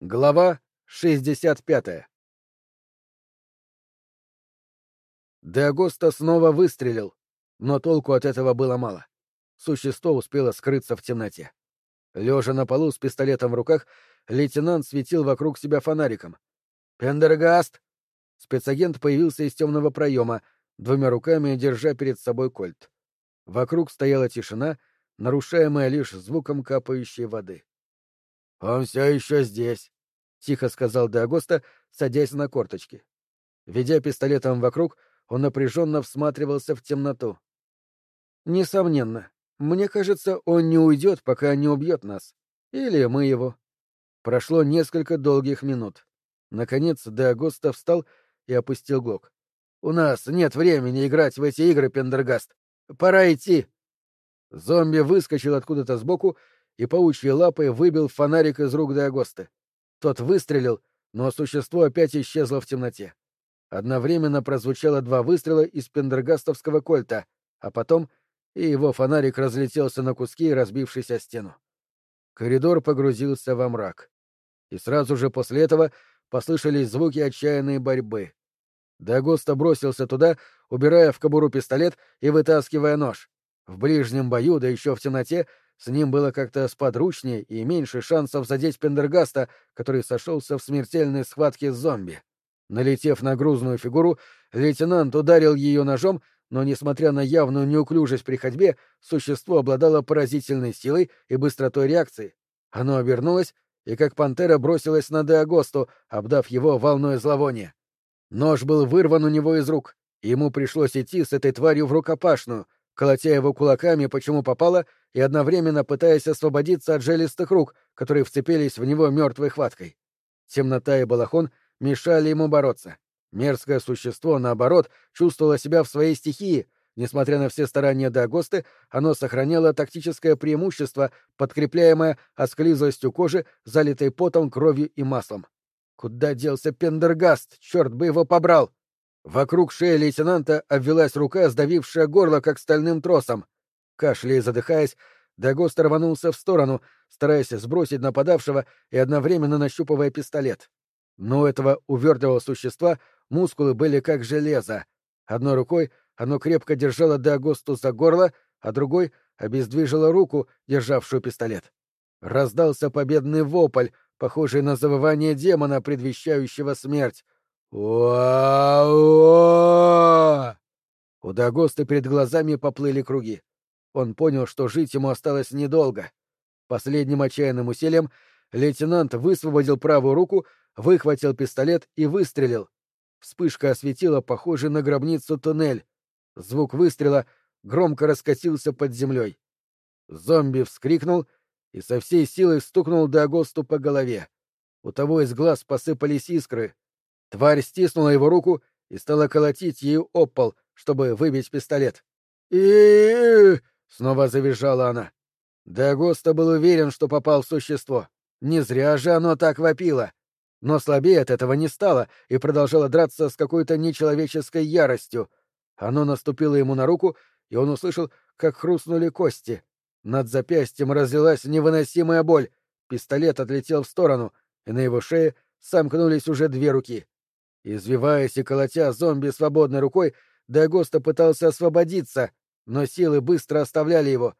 Глава 65 Деагоста снова выстрелил, но толку от этого было мало. Существо успело скрыться в темноте. Лежа на полу с пистолетом в руках, лейтенант светил вокруг себя фонариком. «Пендергаст!» Спецагент появился из темного проема, двумя руками держа перед собой кольт. Вокруг стояла тишина, нарушаемая лишь звуком капающей воды. «Он все еще здесь», — тихо сказал Деагоста, садясь на корточки. Ведя пистолетом вокруг, он напряженно всматривался в темноту. «Несомненно. Мне кажется, он не уйдет, пока не убьет нас. Или мы его». Прошло несколько долгих минут. Наконец Деагоста встал и опустил глок. «У нас нет времени играть в эти игры, Пендергаст. Пора идти!» Зомби выскочил откуда-то сбоку и паучьей лапой выбил фонарик из рук Деагосты. Тот выстрелил, но существо опять исчезло в темноте. Одновременно прозвучало два выстрела из пендергастовского кольта, а потом и его фонарик разлетелся на куски, разбившись о стену. Коридор погрузился во мрак. И сразу же после этого послышались звуки отчаянной борьбы. Дагоста бросился туда, убирая в кобуру пистолет и вытаскивая нож. В ближнем бою, да еще в темноте, с ним было как-то сподручнее и меньше шансов задеть Пендергаста, который сошелся в смертельной схватке с зомби. Налетев на грузную фигуру, лейтенант ударил ее ножом, но, несмотря на явную неуклюжесть при ходьбе, существо обладало поразительной силой и быстротой реакции. Оно обернулось и, как пантера, бросилось на Деагосту, обдав его волной зловония. Нож был вырван у него из рук, и ему пришлось идти с этой тварью в рукопашную, колотя его кулаками, почему попало, и одновременно пытаясь освободиться от желестых рук, которые вцепились в него мертвой хваткой. Темнота и балахон мешали ему бороться. Мерзкое существо, наоборот, чувствовало себя в своей стихии. Несмотря на все старания Дагосты, оно сохраняло тактическое преимущество, подкрепляемое осклизлостью кожи, залитой потом, кровью и маслом. Куда делся Пендергаст? Черт бы его побрал! Вокруг шеи лейтенанта обвелась рука, сдавившая горло, как стальным тросом. Кашляя и задыхаясь, Дагост рванулся в сторону, стараясь сбросить нападавшего и одновременно нащупывая пистолет. Но у этого увертливого существа мускулы были как железо. Одной рукой оно крепко держало Дагосту за горло, а другой обездвижило руку, державшую пистолет. Раздался победный вопль, похожий на завывание демона, предвещающего смерть. «Уа-уа!» У Дагоста перед глазами поплыли круги. Он понял, что жить ему осталось недолго. Последним отчаянным усилием лейтенант высвободил правую руку, выхватил пистолет и выстрелил. Вспышка осветила похожий на гробницу туннель. Звук выстрела громко раскатился под землей. Зомби вскрикнул и со всей силы стукнул Дагосту по голове. У того из глаз посыпались искры — Тварь стиснула его руку и стала колотить ею об пол, чтобы выбить пистолет. и снова завизжала она. Дагоста был уверен, что попал в существо. Не зря же оно так вопило. Но слабее от этого не стало и продолжало драться с какой-то нечеловеческой яростью. Оно наступило ему на руку, и он услышал, как хрустнули кости. Над запястьем разлилась невыносимая боль. Пистолет отлетел в сторону, и на его шее сомкнулись уже две руки. Извиваясь и колотя зомби свободной рукой, Дагоста пытался освободиться, но силы быстро оставляли его.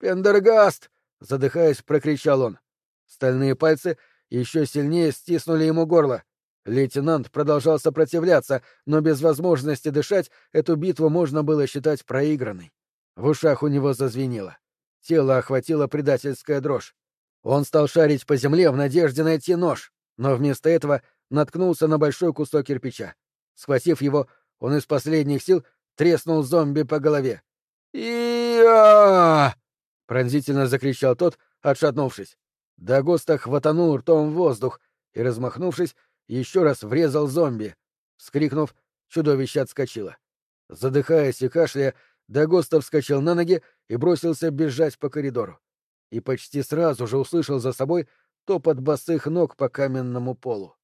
«Пендергаст!» — задыхаясь, прокричал он. Стальные пальцы еще сильнее стиснули ему горло. Лейтенант продолжал сопротивляться, но без возможности дышать эту битву можно было считать проигранной. В ушах у него зазвенело. Тело охватило предательская дрожь. Он стал шарить по земле в надежде найти нож, но вместо этого наткнулся на большой кусок кирпича. Схватив его, он из последних сил треснул зомби по голове. и пронзительно закричал тот, отшатнувшись. Дагоста хватанул ртом воздух и, размахнувшись, еще раз врезал зомби. Вскрикнув, чудовище отскочило. Задыхаясь и кашляя, Дагоста вскочил на ноги и бросился бежать по коридору. И почти сразу же услышал за собой топот босых ног по каменному полу.